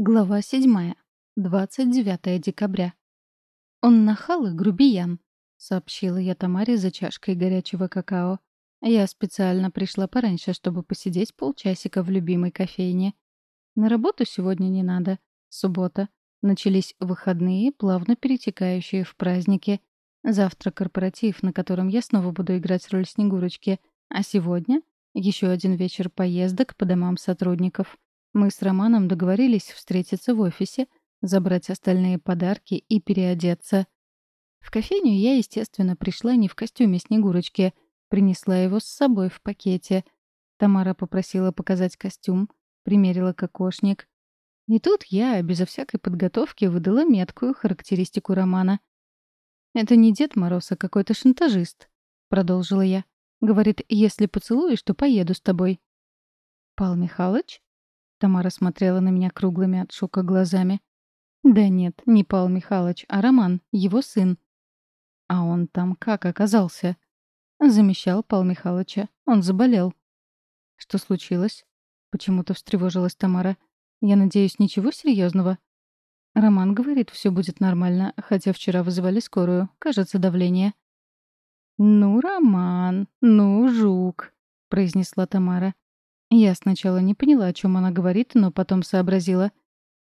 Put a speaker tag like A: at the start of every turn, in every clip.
A: Глава 7. 29 декабря. «Он нахал и грубиян», — сообщила я Тамаре за чашкой горячего какао. Я специально пришла пораньше, чтобы посидеть полчасика в любимой кофейне. На работу сегодня не надо. Суббота. Начались выходные, плавно перетекающие в праздники. Завтра корпоратив, на котором я снова буду играть роль Снегурочки. А сегодня еще один вечер поездок по домам сотрудников. Мы с Романом договорились встретиться в офисе, забрать остальные подарки и переодеться. В кофейню я, естественно, пришла не в костюме Снегурочки, принесла его с собой в пакете. Тамара попросила показать костюм, примерила кокошник. И тут я, безо всякой подготовки, выдала меткую характеристику Романа. «Это не Дед Мороз, а какой-то шантажист», — продолжила я. «Говорит, если поцелуешь, то поеду с тобой». «Пал Михайлович?» Тамара смотрела на меня круглыми от шока глазами. «Да нет, не Павел Михайлович, а Роман, его сын». «А он там как оказался?» Замещал Павла Михайловича. Он заболел. «Что случилось?» Почему-то встревожилась Тамара. «Я надеюсь, ничего серьезного?» Роман говорит, все будет нормально, хотя вчера вызывали скорую. Кажется, давление. «Ну, Роман, ну, жук», — произнесла Тамара. Я сначала не поняла, о чем она говорит, но потом сообразила.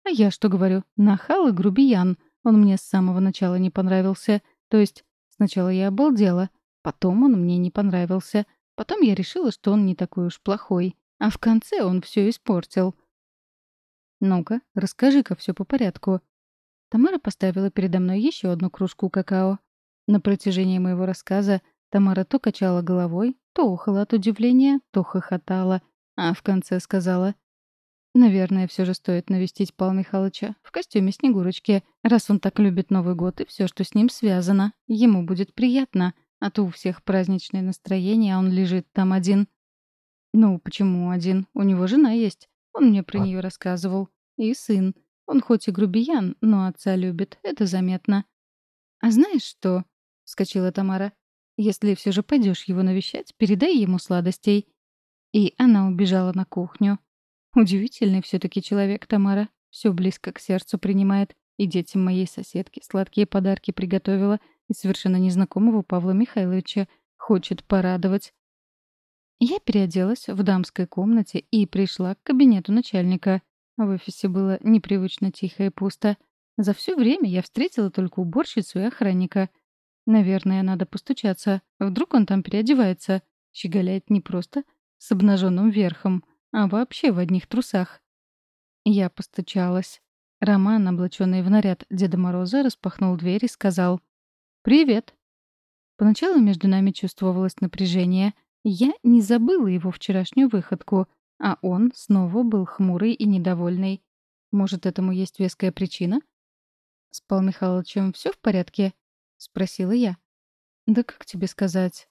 A: А я что говорю? Нахал и грубиян. Он мне с самого начала не понравился. То есть сначала я обалдела, потом он мне не понравился. Потом я решила, что он не такой уж плохой. А в конце он все испортил. «Ну-ка, расскажи-ка все по порядку». Тамара поставила передо мной еще одну кружку какао. На протяжении моего рассказа Тамара то качала головой, то ухала от удивления, то хохотала — а в конце сказала, «Наверное, все же стоит навестить Павла Михайловича в костюме Снегурочки, раз он так любит Новый год и все, что с ним связано. Ему будет приятно, а то у всех праздничное настроение, а он лежит там один». «Ну, почему один? У него жена есть. Он мне про нее рассказывал. И сын. Он хоть и грубиян, но отца любит, это заметно». «А знаешь что?» — вскочила Тамара. «Если все же пойдешь его навещать, передай ему сладостей. И она убежала на кухню. Удивительный все-таки человек Тамара. Все близко к сердцу принимает. И детям моей соседки сладкие подарки приготовила. И совершенно незнакомого Павла Михайловича хочет порадовать. Я переоделась в дамской комнате и пришла к кабинету начальника. В офисе было непривычно тихо и пусто. За все время я встретила только уборщицу и охранника. Наверное, надо постучаться. Вдруг он там переодевается. Щеголяет не просто с обнаженным верхом, а вообще в одних трусах. Я постучалась. Роман, облаченный в наряд Деда Мороза, распахнул дверь и сказал «Привет». Поначалу между нами чувствовалось напряжение. Я не забыла его вчерашнюю выходку, а он снова был хмурый и недовольный. Может, этому есть веская причина? «С Пал Михайловичем все в порядке?» — спросила я. «Да как тебе сказать?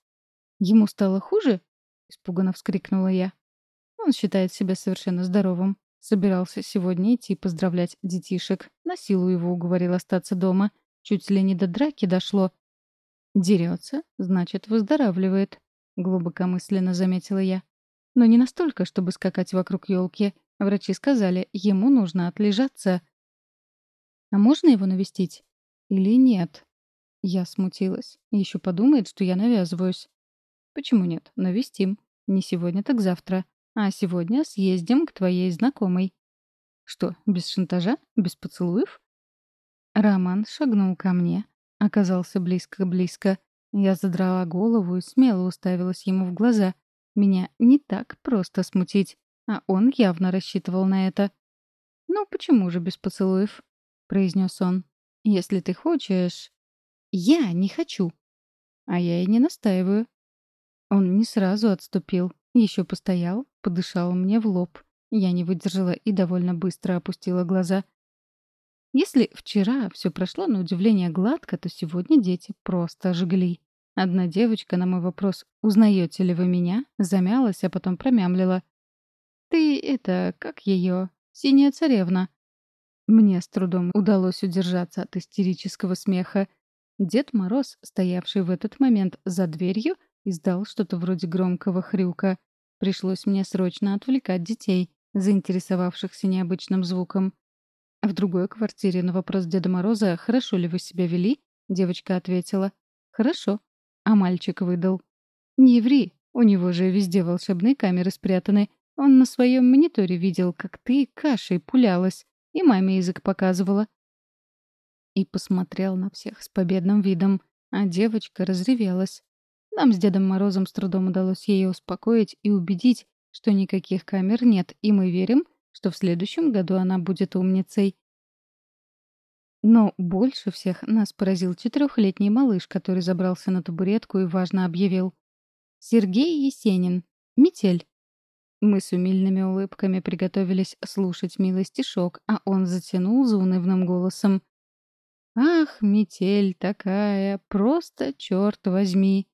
A: Ему стало хуже?» Испуганно вскрикнула я. Он считает себя совершенно здоровым. Собирался сегодня идти поздравлять детишек. На силу его уговорил остаться дома. Чуть ли не до драки дошло. Дерется, значит, выздоравливает. Глубокомысленно заметила я. Но не настолько, чтобы скакать вокруг елки. Врачи сказали, ему нужно отлежаться. А можно его навестить? Или нет? Я смутилась. Еще подумает, что я навязываюсь. Почему нет? Навестим. Не сегодня, так завтра. А сегодня съездим к твоей знакомой. Что, без шантажа? Без поцелуев? Роман шагнул ко мне. Оказался близко-близко. Я задрала голову и смело уставилась ему в глаза. Меня не так просто смутить, а он явно рассчитывал на это. «Ну, почему же без поцелуев?» — произнес он. «Если ты хочешь...» «Я не хочу!» «А я и не настаиваю. Он не сразу отступил. Еще постоял, подышал мне в лоб. Я не выдержала и довольно быстро опустила глаза. Если вчера все прошло на удивление гладко, то сегодня дети просто жгли. Одна девочка на мой вопрос «Узнаете ли вы меня?» замялась, а потом промямлила. «Ты это, как ее? Синяя царевна?» Мне с трудом удалось удержаться от истерического смеха. Дед Мороз, стоявший в этот момент за дверью, Издал что-то вроде громкого хрюка. Пришлось мне срочно отвлекать детей, заинтересовавшихся необычным звуком. В другой квартире на вопрос Деда Мороза «Хорошо ли вы себя вели?» девочка ответила «Хорошо». А мальчик выдал «Не ври, у него же везде волшебные камеры спрятаны. Он на своем мониторе видел, как ты кашей пулялась, и маме язык показывала». И посмотрел на всех с победным видом, а девочка разревелась. Нам с Дедом Морозом с трудом удалось ее успокоить и убедить, что никаких камер нет, и мы верим, что в следующем году она будет умницей. Но больше всех нас поразил четырехлетний малыш, который забрался на табуретку и важно объявил. «Сергей Есенин. Метель». Мы с умильными улыбками приготовились слушать милый стишок, а он затянул заунывным голосом. «Ах, метель такая, просто черт возьми!»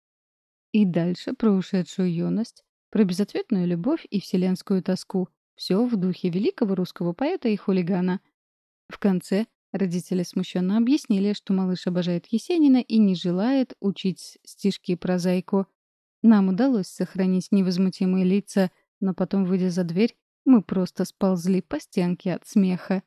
A: И дальше про ушедшую юность, про безответную любовь и вселенскую тоску. Все в духе великого русского поэта и хулигана. В конце родители смущенно объяснили, что малыш обожает Есенина и не желает учить стишки про зайку. Нам удалось сохранить невозмутимые лица, но потом, выйдя за дверь, мы просто сползли по стенке от смеха.